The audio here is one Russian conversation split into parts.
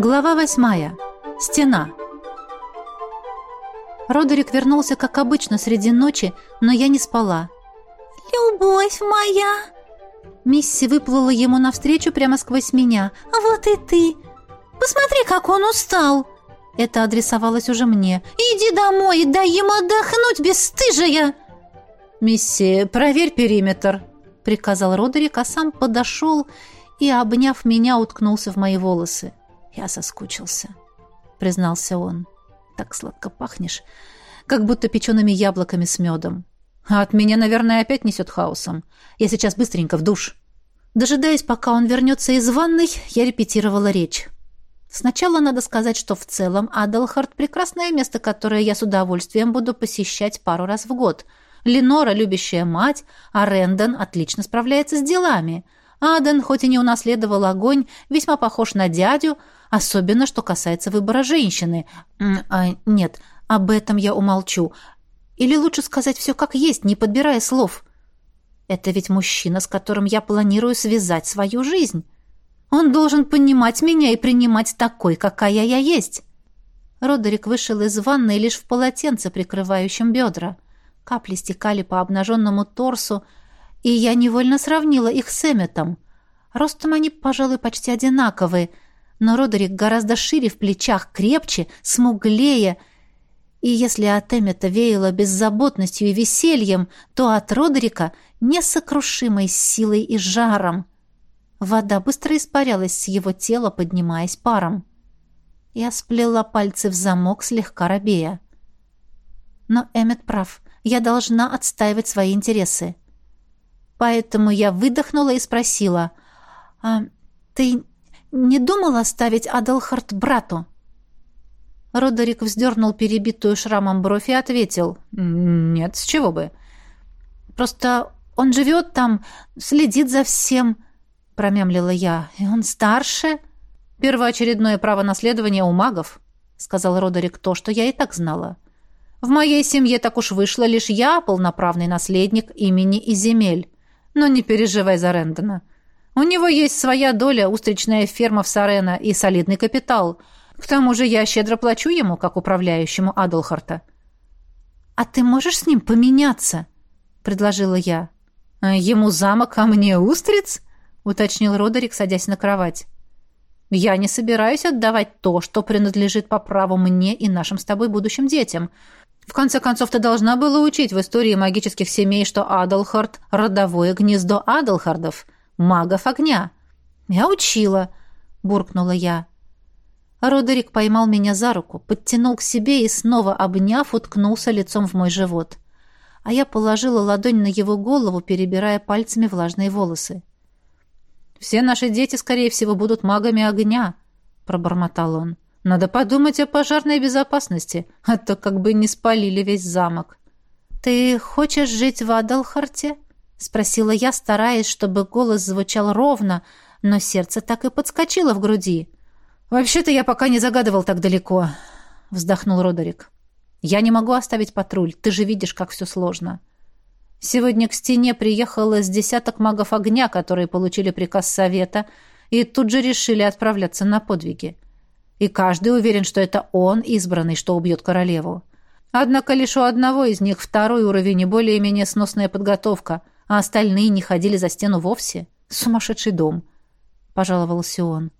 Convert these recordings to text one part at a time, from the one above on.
Глава восьмая. Стена. Родерик вернулся, как обычно, среди ночи, но я не спала. «Любовь моя!» Мисси выплыла ему навстречу прямо сквозь меня. «А вот и ты! Посмотри, как он устал!» Это адресовалось уже мне. «Иди домой и дай ему отдохнуть, бесстыжая!» «Мисси, проверь периметр», — приказал Родерик, а сам подошел и, обняв меня, уткнулся в мои волосы. «Я соскучился», — признался он. «Так сладко пахнешь, как будто печеными яблоками с медом. А от меня, наверное, опять несет хаосом. Я сейчас быстренько в душ». Дожидаясь, пока он вернется из ванной, я репетировала речь. Сначала надо сказать, что в целом Адалхард – прекрасное место, которое я с удовольствием буду посещать пару раз в год. Ленора – любящая мать, а Рэндон отлично справляется с делами. Аден, хоть и не унаследовал огонь, весьма похож на дядю, особенно что касается выбора женщины. А, нет, об этом я умолчу. Или лучше сказать все как есть, не подбирая слов. Это ведь мужчина, с которым я планирую связать свою жизнь. Он должен понимать меня и принимать такой, какая я есть. Родерик вышел из ванной лишь в полотенце, прикрывающем бедра. Капли стекали по обнаженному торсу, и я невольно сравнила их с Эмметом. Ростом они, пожалуй, почти одинаковые, но Родерик гораздо шире в плечах, крепче, смуглее. И если от Эммета веяло беззаботностью и весельем, то от Родерика — несокрушимой силой и жаром. Вода быстро испарялась с его тела, поднимаясь паром. Я сплела пальцы в замок, слегка робея. Но Эммет прав. Я должна отстаивать свои интересы. Поэтому я выдохнула и спросила, «А ты не думал оставить Аделхард брату?» Родерик вздернул перебитую шрамом бровь и ответил, «Нет, с чего бы? Просто он живет там, следит за всем» промямлила я. «И он старше?» «Первоочередное право наследования у магов», — сказал Родерик то, что я и так знала. «В моей семье так уж вышло, лишь я полноправный наследник имени и земель. Но не переживай за Рэндона. У него есть своя доля, устричная ферма в Сарена и солидный капитал. К тому же я щедро плачу ему, как управляющему Адлхарта». «А ты можешь с ним поменяться?» — предложила я. «Ему замок, а мне устриц?» — уточнил Родерик, садясь на кровать. «Я не собираюсь отдавать то, что принадлежит по праву мне и нашим с тобой будущим детям. В конце концов, ты должна была учить в истории магических семей, что Адалхард — родовое гнездо Адалхардов, магов огня». «Я учила», — буркнула я. Родерик поймал меня за руку, подтянул к себе и, снова обняв, уткнулся лицом в мой живот. А я положила ладонь на его голову, перебирая пальцами влажные волосы. Все наши дети, скорее всего, будут магами огня», — пробормотал он. «Надо подумать о пожарной безопасности, а то как бы не спалили весь замок». «Ты хочешь жить в Адалхарте?» — спросила я, стараясь, чтобы голос звучал ровно, но сердце так и подскочило в груди. «Вообще-то я пока не загадывал так далеко», — вздохнул Родерик. «Я не могу оставить патруль, ты же видишь, как все сложно». Сегодня к стене приехало с десяток магов огня, которые получили приказ совета и тут же решили отправляться на подвиги. И каждый уверен, что это он избранный, что убьет королеву. Однако лишь у одного из них второй уровень и более-менее сносная подготовка, а остальные не ходили за стену вовсе. Сумасшедший дом, — пожаловался он.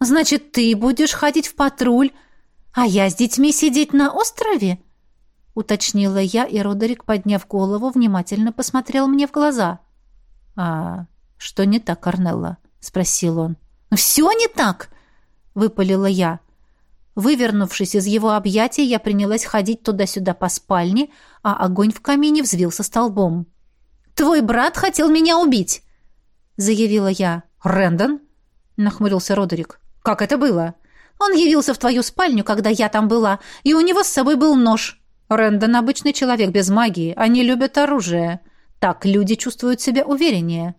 «Значит, ты будешь ходить в патруль, а я с детьми сидеть на острове?» уточнила я, и Родерик, подняв голову, внимательно посмотрел мне в глаза. «А что не так, Корнелла?» — спросил он. «Все не так!» — выпалила я. Вывернувшись из его объятий, я принялась ходить туда-сюда по спальне, а огонь в камине взвился столбом. «Твой брат хотел меня убить!» — заявила я. «Рэндон?» — нахмурился Родерик. «Как это было?» «Он явился в твою спальню, когда я там была, и у него с собой был нож». Рэндон обычный человек без магии. Они любят оружие. Так люди чувствуют себя увереннее.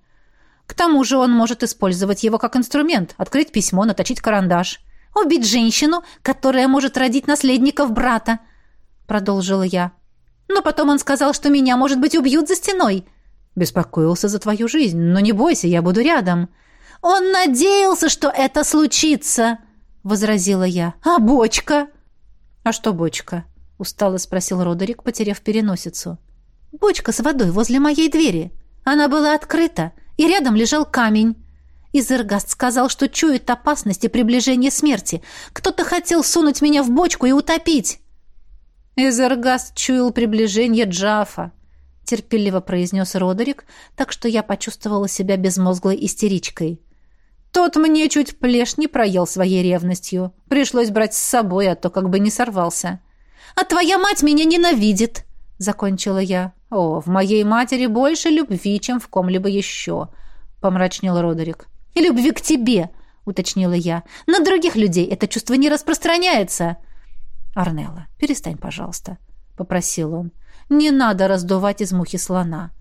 К тому же он может использовать его как инструмент, открыть письмо, наточить карандаш. «Убить женщину, которая может родить наследников брата», — продолжила я. «Но потом он сказал, что меня, может быть, убьют за стеной». «Беспокоился за твою жизнь, но не бойся, я буду рядом». «Он надеялся, что это случится», — возразила я. «А бочка?» «А что бочка?» — устало спросил Родерик, потеряв переносицу. «Бочка с водой возле моей двери. Она была открыта, и рядом лежал камень. Изергаст сказал, что чует опасность и приближение смерти. Кто-то хотел сунуть меня в бочку и утопить». «Изергаст чуял приближение Джафа», — терпеливо произнес Родерик, так что я почувствовала себя безмозглой истеричкой. Тот мне чуть плешь не проел своей ревностью. Пришлось брать с собой, а то как бы не сорвался. «А твоя мать меня ненавидит!» — закончила я. «О, в моей матери больше любви, чем в ком-либо еще», — помрачнел Родерик. «И любви к тебе!» — уточнила я. «На других людей это чувство не распространяется!» «Арнелла, перестань, пожалуйста», — попросил он. «Не надо раздувать из мухи слона.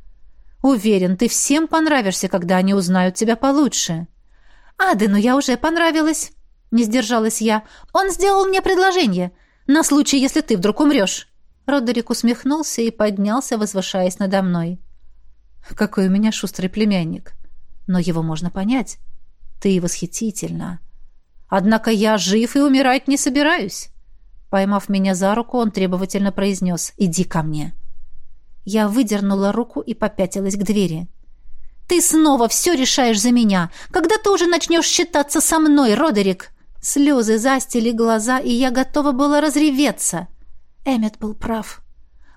Уверен, ты всем понравишься, когда они узнают тебя получше». «Адену я уже понравилась», — не сдержалась я. «Он сделал мне предложение. На случай, если ты вдруг умрешь». Родерик усмехнулся и поднялся, возвышаясь надо мной. «Какой у меня шустрый племянник. Но его можно понять. Ты восхитительна. Однако я жив и умирать не собираюсь». Поймав меня за руку, он требовательно произнес «Иди ко мне». Я выдернула руку и попятилась к двери. Ты снова все решаешь за меня. Когда ты уже начнешь считаться со мной, Родерик?» Слезы застили глаза, и я готова была разреветься. Эммет был прав.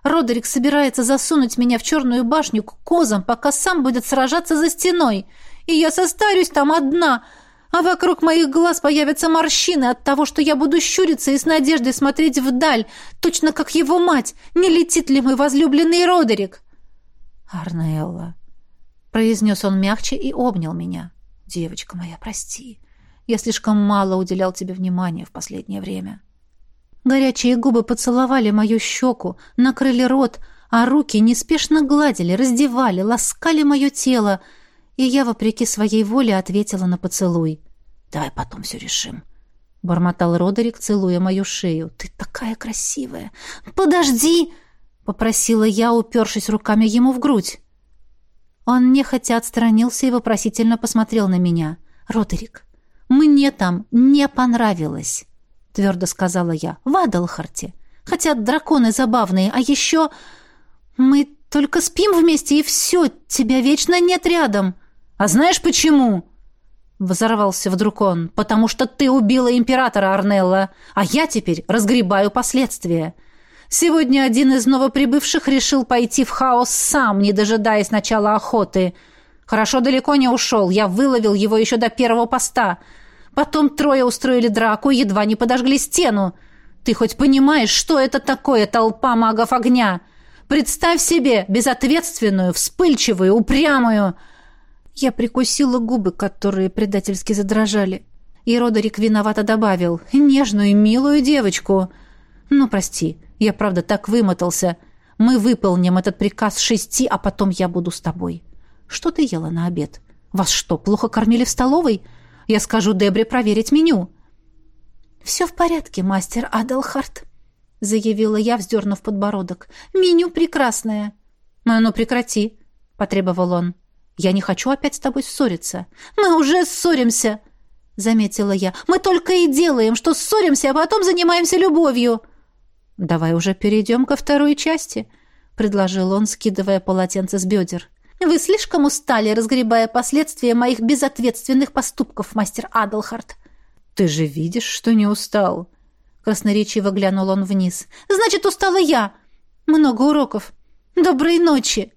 Родерик собирается засунуть меня в черную башню к козам, пока сам будет сражаться за стеной. И я состарюсь там одна, а вокруг моих глаз появятся морщины от того, что я буду щуриться и с надеждой смотреть вдаль, точно как его мать. Не летит ли мой возлюбленный Родерик? Арнелла, произнес он мягче и обнял меня. Девочка моя, прости. Я слишком мало уделял тебе внимания в последнее время. Горячие губы поцеловали мою щеку, накрыли рот, а руки неспешно гладили, раздевали, ласкали мое тело, и я, вопреки своей воле, ответила на поцелуй. «Давай потом все решим», — бормотал Родерик, целуя мою шею. «Ты такая красивая!» «Подожди!» — попросила я, упершись руками ему в грудь. Он нехотя отстранился и вопросительно посмотрел на меня. «Родерик, мне там не понравилось», — твердо сказала я. «В Адалхарте. Хотя драконы забавные, а еще... Мы только спим вместе, и все, тебя вечно нет рядом». «А знаешь почему?» Взорвался вдруг он. «Потому что ты убила императора Арнелла, а я теперь разгребаю последствия». Сегодня один из новоприбывших решил пойти в хаос сам, не дожидаясь начала охоты. Хорошо далеко не ушел, я выловил его еще до первого поста. Потом трое устроили драку и едва не подожгли стену. Ты хоть понимаешь, что это такое толпа магов огня? Представь себе безответственную, вспыльчивую, упрямую... Я прикусила губы, которые предательски задрожали. И Родерик виновато добавил «нежную, милую девочку». «Ну, прости, я, правда, так вымотался. Мы выполним этот приказ шести, а потом я буду с тобой. Что ты ела на обед? Вас что, плохо кормили в столовой? Я скажу Дебре проверить меню». «Все в порядке, мастер Аделхарт», — заявила я, вздернув подбородок. «Меню прекрасное». «А ну, прекрати», — потребовал он. «Я не хочу опять с тобой ссориться». «Мы уже ссоримся», — заметила я. «Мы только и делаем, что ссоримся, а потом занимаемся любовью». «Давай уже перейдем ко второй части», — предложил он, скидывая полотенце с бедер. «Вы слишком устали, разгребая последствия моих безответственных поступков, мастер Адлхарт». «Ты же видишь, что не устал», — красноречиво глянул он вниз. «Значит, устала я. Много уроков. Доброй ночи».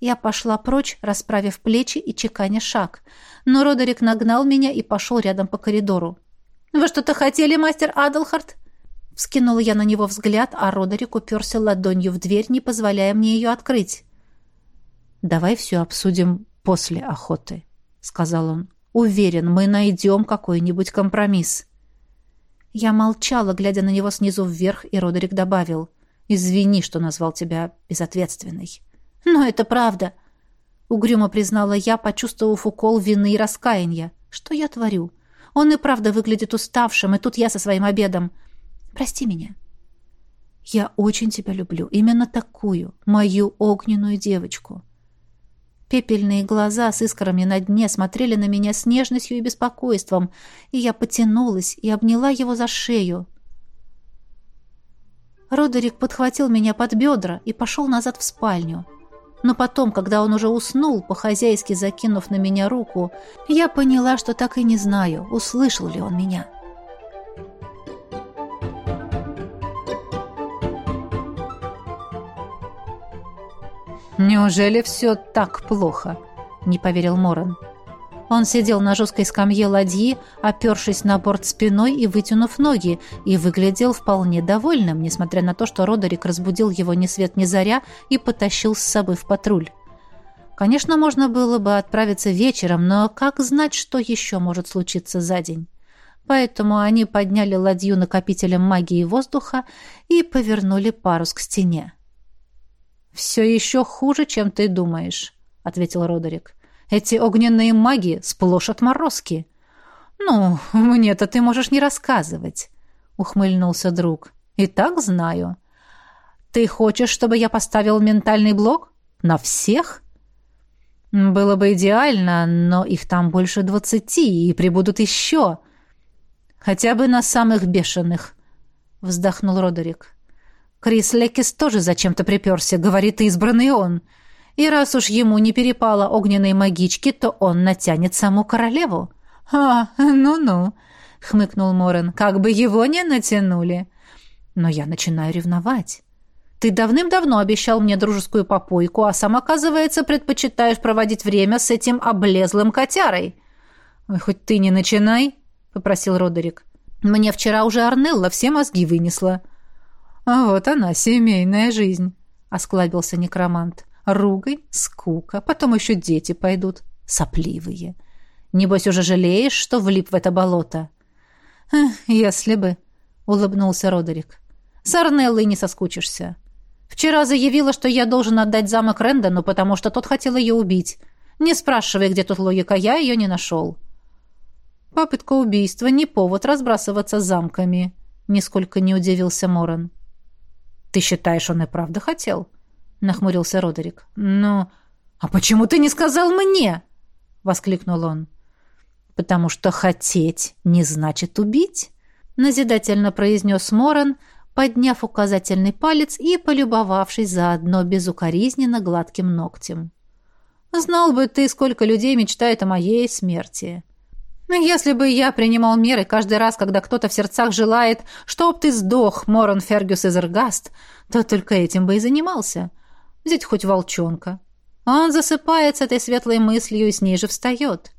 Я пошла прочь, расправив плечи и чеканя шаг. Но Родерик нагнал меня и пошел рядом по коридору. «Вы что-то хотели, мастер Адлхарт?» Вскинула я на него взгляд, а Родерик уперся ладонью в дверь, не позволяя мне ее открыть. «Давай все обсудим после охоты», — сказал он. «Уверен, мы найдем какой-нибудь компромисс». Я молчала, глядя на него снизу вверх, и Родерик добавил. «Извини, что назвал тебя безответственной». «Но это правда», — угрюмо признала я, почувствовав укол вины и раскаяния. «Что я творю? Он и правда выглядит уставшим, и тут я со своим обедом. Прости меня. Я очень тебя люблю, именно такую, мою огненную девочку. Пепельные глаза с искрами на дне смотрели на меня с нежностью и беспокойством, и я потянулась и обняла его за шею. Родерик подхватил меня под бедра и пошел назад в спальню. Но потом, когда он уже уснул, по-хозяйски закинув на меня руку, я поняла, что так и не знаю, услышал ли он меня. «Неужели все так плохо?» — не поверил Моран. Он сидел на жесткой скамье ладьи, опершись на борт спиной и вытянув ноги, и выглядел вполне довольным, несмотря на то, что Родерик разбудил его ни свет ни заря и потащил с собой в патруль. Конечно, можно было бы отправиться вечером, но как знать, что еще может случиться за день? Поэтому они подняли ладью накопителем магии воздуха и повернули парус к стене. «Все еще хуже, чем ты думаешь», — ответил Родерик. «Эти огненные маги сплошь отморозки». «Ну, мне-то ты можешь не рассказывать», — ухмыльнулся друг. «И так знаю». «Ты хочешь, чтобы я поставил ментальный блок? На всех?» «Было бы идеально, но их там больше двадцати, и прибудут еще. Хотя бы на самых бешеных», — вздохнул Родерик. Крис Лекис тоже зачем-то приперся, говорит избранный он. И раз уж ему не перепало огненной магички, то он натянет саму королеву. «А, ну-ну», — хмыкнул Морен, — «как бы его не натянули». Но я начинаю ревновать. Ты давным-давно обещал мне дружескую попойку, а сам, оказывается, предпочитаешь проводить время с этим облезлым котярой. «Ой, хоть ты не начинай», — попросил Родерик. «Мне вчера уже Арнелла все мозги вынесла». «А вот она, семейная жизнь», — осклабился некромант. «Ругань, скука, потом еще дети пойдут, сопливые. Небось, уже жалеешь, что влип в это болото?» «Если бы», — улыбнулся Родерик. «С Арнеллой не соскучишься. Вчера заявила, что я должен отдать замок Рэндону, потому что тот хотел ее убить. Не спрашивай, где тут логика, я ее не нашел». «Попытка убийства — не повод разбрасываться замками», — нисколько не удивился Моран. «Ты считаешь, он и правда хотел?» — нахмурился Родерик. «Ну, а почему ты не сказал мне?» — воскликнул он. «Потому что хотеть не значит убить», — назидательно произнес Моран, подняв указательный палец и полюбовавшись заодно безукоризненно гладким ногтем. «Знал бы ты, сколько людей мечтает о моей смерти. Если бы я принимал меры каждый раз, когда кто-то в сердцах желает, чтоб ты сдох, Морон Фергюс из Эргаст, то только этим бы и занимался. Взять хоть волчонка. Он засыпает с этой светлой мыслью и с ней же встает.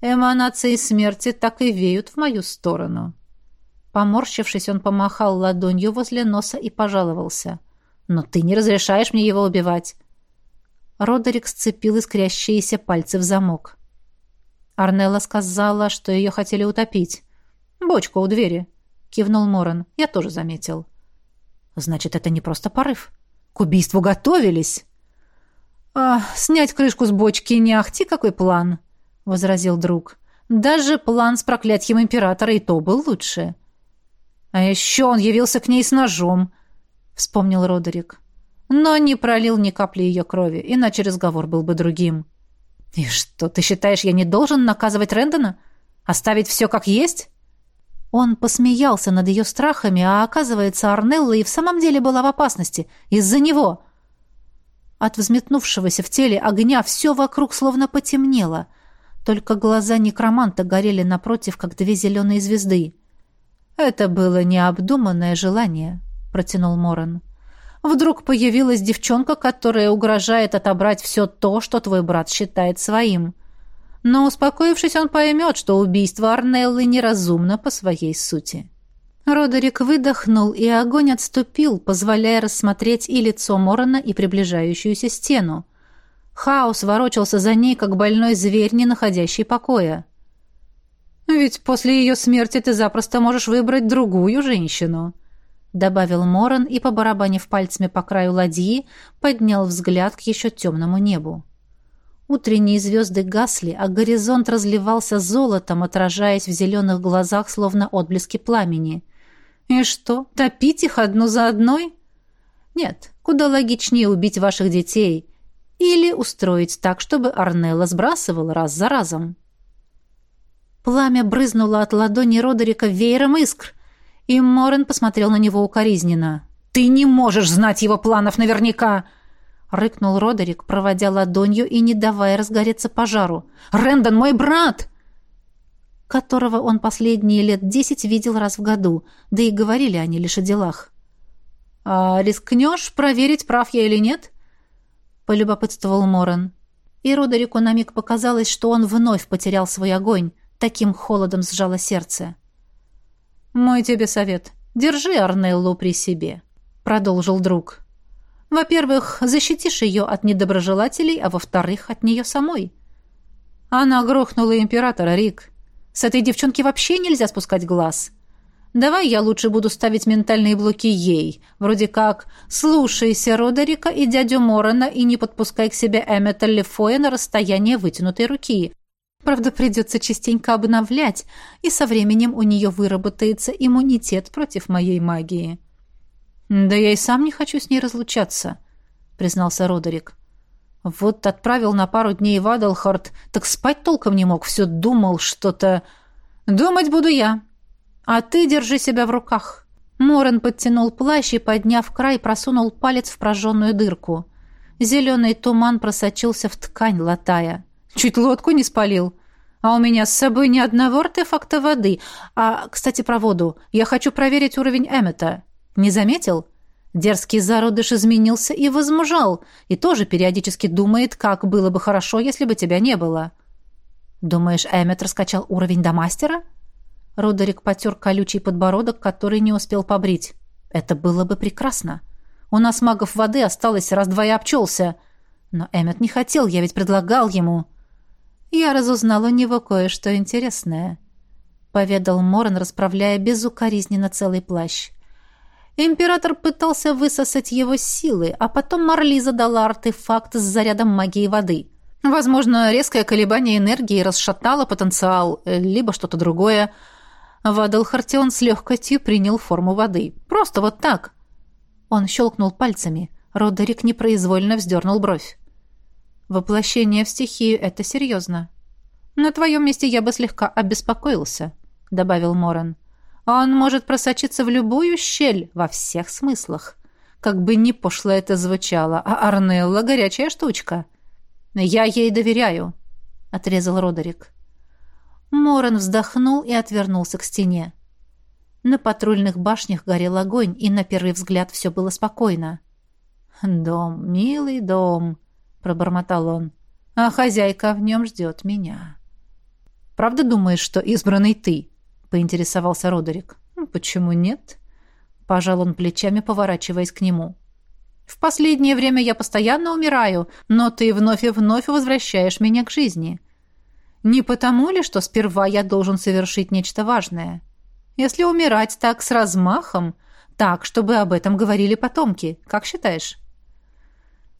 Эманации смерти так и веют в мою сторону. Поморщившись, он помахал ладонью возле носа и пожаловался. «Но ты не разрешаешь мне его убивать!» Родерик сцепил искрящиеся пальцы в замок. Арнелла сказала, что ее хотели утопить. «Бочка у двери», — кивнул Моран. «Я тоже заметил». «Значит, это не просто порыв. К убийству готовились». «А, снять крышку с бочки не ахти какой план», — возразил друг. «Даже план с проклятием императора и то был лучше». «А еще он явился к ней с ножом», — вспомнил Родерик. Но не пролил ни капли ее крови, иначе разговор был бы другим. «И что, ты считаешь, я не должен наказывать Рэндона? Оставить все как есть?» Он посмеялся над ее страхами, а оказывается, Арнелла и в самом деле была в опасности. Из-за него. От взметнувшегося в теле огня все вокруг словно потемнело. Только глаза некроманта горели напротив, как две зеленые звезды. «Это было необдуманное желание», — протянул Моран. Вдруг появилась девчонка, которая угрожает отобрать все то, что твой брат считает своим. Но, успокоившись, он поймет, что убийство Арнеллы неразумно по своей сути. Родерик выдохнул, и огонь отступил, позволяя рассмотреть и лицо Морона, и приближающуюся стену. Хаос ворочался за ней, как больной зверь, не находящий покоя. «Ведь после ее смерти ты запросто можешь выбрать другую женщину», добавил Моран и, побарабанив пальцами по краю ладьи, поднял взгляд к еще темному небу. Утренние звезды гасли, а горизонт разливался золотом, отражаясь в зеленых глазах, словно отблески пламени. «И что, топить их одну за одной?» «Нет, куда логичнее убить ваших детей. или устроить так, чтобы Арнелла сбрасывала раз за разом. Пламя брызнуло от ладони Родерика веером искр, и Морен посмотрел на него укоризненно. «Ты не можешь знать его планов наверняка!» — рыкнул Родерик, проводя ладонью и не давая разгореться пожару. «Рэндон мой брат!» которого он последние лет десять видел раз в году, да и говорили они лишь о делах. «А рискнешь проверить, прав я или нет?» — полюбопытствовал Моран. И Родерику на миг показалось, что он вновь потерял свой огонь. Таким холодом сжало сердце. «Мой тебе совет. Держи Арнеллу при себе», — продолжил друг. «Во-первых, защитишь ее от недоброжелателей, а во-вторых, от нее самой». Она грохнула императора, Рик. С этой девчонки вообще нельзя спускать глаз. Давай я лучше буду ставить ментальные блоки ей. Вроде как «слушайся Родерика и дядю Морона и не подпускай к себе Эммета Лефоя на расстояние вытянутой руки». Правда, придется частенько обновлять, и со временем у нее выработается иммунитет против моей магии. «Да я и сам не хочу с ней разлучаться», — признался Родерик. «Вот отправил на пару дней в Адалхард, так спать толком не мог, все думал что-то...» «Думать буду я», «А ты держи себя в руках». Морен подтянул плащ и, подняв край, просунул палец в прожженную дырку. Зеленый туман просочился в ткань, латая. «Чуть лодку не спалил. А у меня с собой ни одного артефакта воды. А, кстати, про воду. Я хочу проверить уровень Эммета. Не заметил?» Дерзкий зародыш изменился и возмужал, и тоже периодически думает, как было бы хорошо, если бы тебя не было. «Думаешь, Эммет раскачал уровень до мастера?» Родерик потер колючий подбородок, который не успел побрить. «Это было бы прекрасно. У нас магов воды осталось раз-два и обчелся. Но Эммет не хотел, я ведь предлагал ему». «Я разузнал у него кое-что интересное», — поведал Моран, расправляя безукоризненно целый плащ. Император пытался высосать его силы, а потом Марлиза дала артефакт с зарядом магии воды. Возможно, резкое колебание энергии расшатало потенциал, э, либо что-то другое — в Адалхарте он с легкостью принял форму воды. Просто вот так. Он щелкнул пальцами. Родерик непроизвольно вздернул бровь. Воплощение в стихию — это серьезно. На твоем месте я бы слегка обеспокоился, — добавил Моран. Он может просочиться в любую щель, во всех смыслах. Как бы ни пошло это звучало, а Арнелла — горячая штучка. Я ей доверяю, — отрезал Родерик. Моран вздохнул и отвернулся к стене. На патрульных башнях горел огонь, и на первый взгляд все было спокойно. «Дом, милый дом», — пробормотал он, — «а хозяйка в нем ждет меня». «Правда думаешь, что избранный ты?» — поинтересовался Родерик. «Ну, «Почему нет?» — пожал он плечами, поворачиваясь к нему. «В последнее время я постоянно умираю, но ты вновь и вновь возвращаешь меня к жизни. Не потому ли, что сперва я должен совершить нечто важное? Если умирать так с размахом, так, чтобы об этом говорили потомки, как считаешь?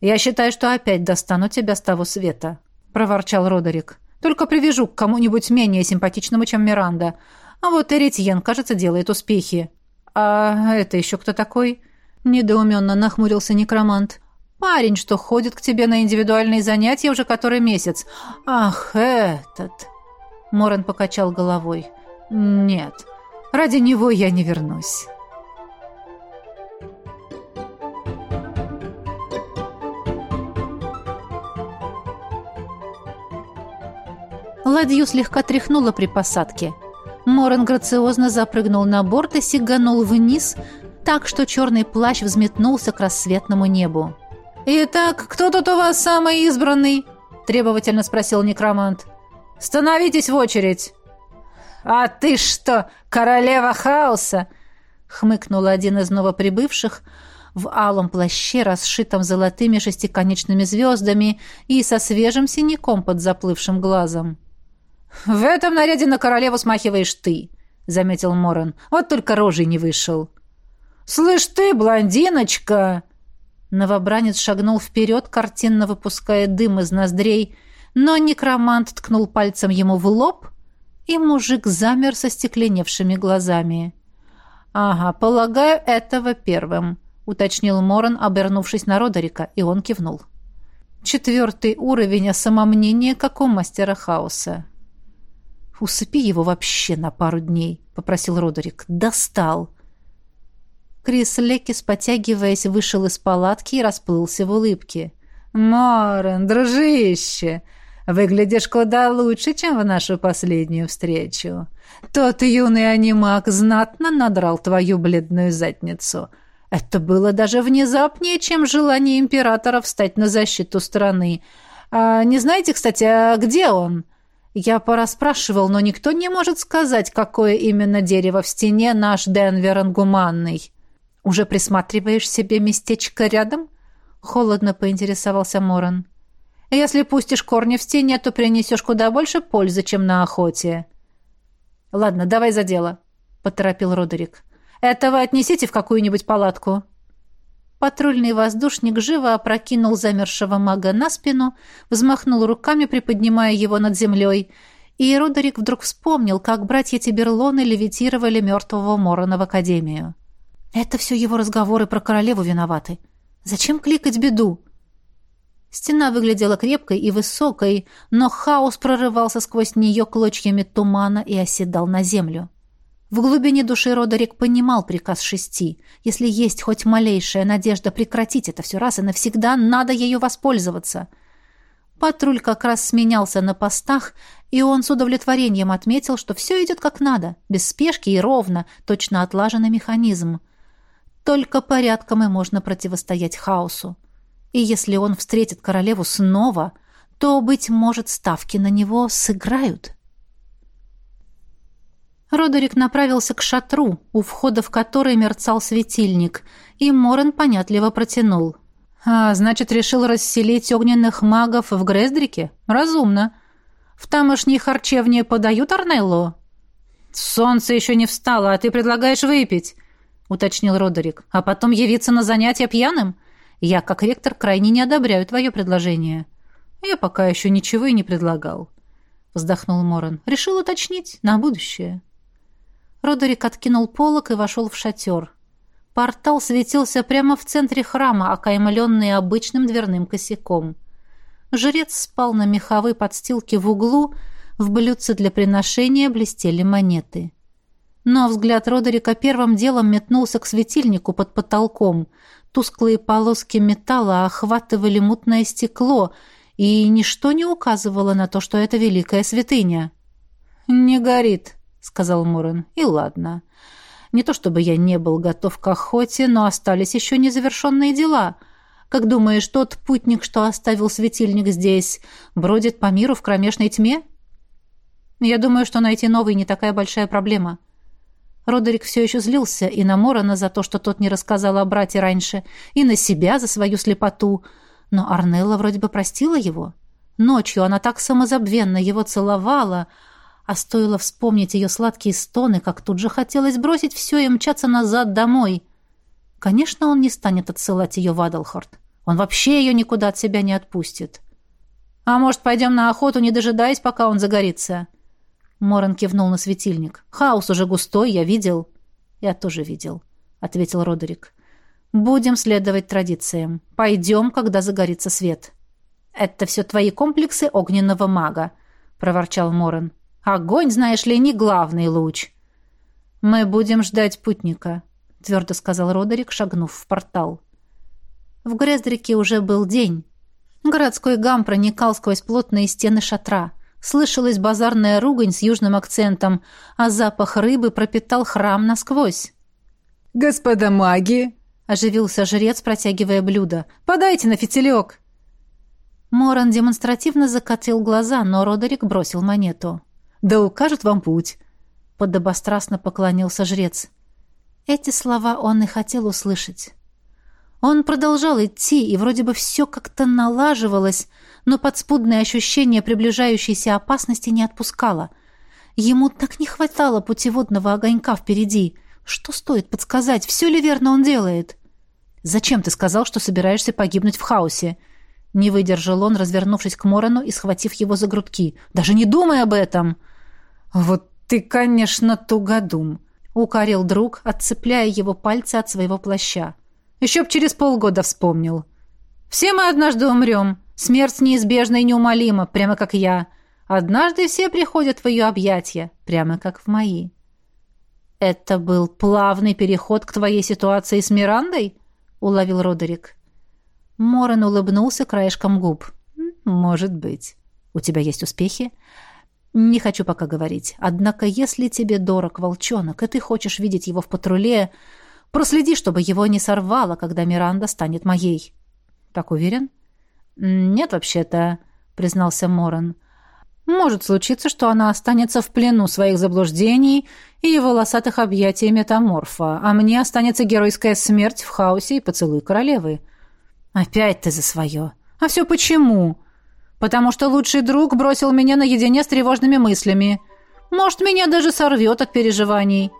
Я считаю, что опять достану тебя с того света, проворчал Родерик. Только привяжу к кому-нибудь менее симпатичному, чем Миранда. А вот Эритьен, кажется, делает успехи. А это еще кто такой? Недоуменно нахмурился некромант. Парень, что ходит к тебе на индивидуальные занятия уже который месяц. Ах, этот. Моран покачал головой. Нет. Ради него я не вернусь. Ладью слегка тряхнуло при посадке. Моран грациозно запрыгнул на борт и сиганул вниз, так что черный плащ взметнулся к рассветному небу. «Итак, кто тут у вас самый избранный?» – требовательно спросил некромант. «Становитесь в очередь!» «А ты что, королева хаоса?» — хмыкнул один из новоприбывших в алом плаще, расшитом золотыми шестиконечными звездами и со свежим синяком под заплывшим глазом. «В этом наряде на королеву смахиваешь ты», — заметил Моран. «Вот только рожей не вышел». «Слышь ты, блондиночка!» Новобранец шагнул вперед, картинно выпуская дым из ноздрей, но некромант ткнул пальцем ему в лоб, и мужик замер со стекленевшими глазами. «Ага, полагаю, этого первым», — уточнил Моран, обернувшись на Родерика, и он кивнул. Четвертый уровень, а самомнение, как у мастера хаоса. «Усыпи его вообще на пару дней», — попросил Родерик. «Достал». Крис Лекис, потягиваясь, вышел из палатки и расплылся в улыбке. «Морен, дружище, выглядишь куда лучше, чем в нашу последнюю встречу. Тот юный анимак знатно надрал твою бледную задницу. Это было даже внезапнее, чем желание императора встать на защиту страны. А не знаете, кстати, а где он? Я пораспрашивал, но никто не может сказать, какое именно дерево в стене наш Денвер Ангуманный. Уже присматриваешь себе местечко рядом? Холодно поинтересовался Моран. Если пустишь корни в стене, то принесешь куда больше пользы, чем на охоте. «Ладно, давай за дело», — поторопил Родерик. «Этого отнесите в какую-нибудь палатку». Патрульный воздушник живо опрокинул замершего мага на спину, взмахнул руками, приподнимая его над землей, и Родерик вдруг вспомнил, как братья Тиберлоны левитировали мертвого Морона в Академию. «Это все его разговоры про королеву виноваты. Зачем кликать беду?» Стена выглядела крепкой и высокой, но хаос прорывался сквозь нее клочьями тумана и оседал на землю. В глубине души Родерик понимал приказ шести. Если есть хоть малейшая надежда прекратить это все раз и навсегда, надо ею воспользоваться. Патруль как раз сменялся на постах, и он с удовлетворением отметил, что все идет как надо, без спешки и ровно, точно отлаженный механизм. Только порядком и можно противостоять хаосу. И если он встретит королеву снова, то, быть может, ставки на него сыграют. Родерик направился к шатру, у входа в который мерцал светильник, и Морен понятливо протянул. «А, значит, решил расселить огненных магов в Грездрике? Разумно. В тамошней харчевне подают Арнелло?» «Солнце еще не встало, а ты предлагаешь выпить», — уточнил Родерик. «А потом явиться на занятия пьяным? Я, как ректор, крайне не одобряю твое предложение. Я пока еще ничего и не предлагал. Вздохнул Моран. Решил уточнить на будущее. Родерик откинул полок и вошел в шатер. Портал светился прямо в центре храма, окаймленный обычным дверным косяком. Жрец спал на меховой подстилке в углу, в блюдце для приношения блестели монеты. Но взгляд Родерика первым делом метнулся к светильнику под потолком. Тусклые полоски металла охватывали мутное стекло, и ничто не указывало на то, что это великая святыня. «Не горит», — сказал Мурен. «И ладно. Не то чтобы я не был готов к охоте, но остались еще незавершенные дела. Как думаешь, тот путник, что оставил светильник здесь, бродит по миру в кромешной тьме?» «Я думаю, что найти новый не такая большая проблема». Родерик все еще злился и на Морона за то, что тот не рассказал о брате раньше, и на себя за свою слепоту. Но Арнелла вроде бы простила его. Ночью она так самозабвенно его целовала, а стоило вспомнить ее сладкие стоны, как тут же хотелось бросить все и мчаться назад домой. Конечно, он не станет отсылать ее в Адалхорд. Он вообще ее никуда от себя не отпустит. «А может, пойдем на охоту, не дожидаясь, пока он загорится?» Моран кивнул на светильник. «Хаос уже густой, я видел». «Я тоже видел», — ответил Родерик. «Будем следовать традициям. Пойдем, когда загорится свет». «Это все твои комплексы огненного мага», — проворчал Моран. «Огонь, знаешь ли, не главный луч». «Мы будем ждать путника», — твердо сказал Родерик, шагнув в портал. В Грездрике уже был день. Городской гам проникал сквозь плотные стены шатра — Слышалась базарная ругань с южным акцентом, а запах рыбы пропитал храм насквозь. «Господа маги!» — оживился жрец, протягивая блюдо. «Подайте на фитилек!» Моран демонстративно закатил глаза, но Родерик бросил монету. «Да укажут вам путь!» — подобострастно поклонился жрец. Эти слова он и хотел услышать. Он продолжал идти, и вроде бы все как-то налаживалось, но подспудное ощущение приближающейся опасности не отпускало. Ему так не хватало путеводного огонька впереди. Что стоит подсказать, все ли верно он делает? «Зачем ты сказал, что собираешься погибнуть в хаосе?» Не выдержал он, развернувшись к Морону и схватив его за грудки. «Даже не думай об этом!» «Вот ты, конечно, тугодум!» — укорил друг, отцепляя его пальцы от своего плаща. «Еще б через полгода вспомнил!» «Все мы однажды умрем!» Смерть неизбежна и неумолима, прямо как я. Однажды все приходят в ее объятия, прямо как в мои. Это был плавный переход к твоей ситуации с Мирандой? уловил Родерик. Морен улыбнулся краешком губ. Может быть. У тебя есть успехи? Не хочу пока говорить. Однако, если тебе дорог волчонок, и ты хочешь видеть его в патруле, проследи, чтобы его не сорвало, когда Миранда станет моей. Так уверен? Нет, вообще-то, признался Моран. Может случиться, что она останется в плену своих заблуждений и волосатых объятий метаморфа, а мне останется геройская смерть в хаосе и поцелуй королевы. Опять ты за свое. А все почему? Потому что лучший друг бросил меня наедине с тревожными мыслями. Может, меня даже сорвет от переживаний.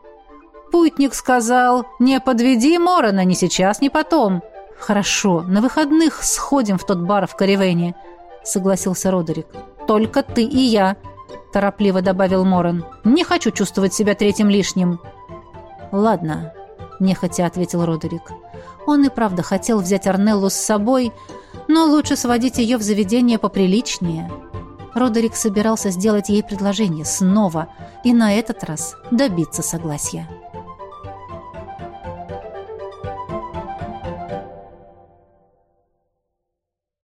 Путник сказал, не подведи Морона ни сейчас, ни потом. Хорошо, на выходных сходим в тот бар в Каривене, согласился Родерик. Только ты и я, торопливо добавил Морон. Не хочу чувствовать себя третьим лишним. Ладно, нехотя ответил Родерик. Он и правда хотел взять Арнеллу с собой, но лучше сводить ее в заведение поприличнее. Родерик собирался сделать ей предложение снова и на этот раз добиться согласия.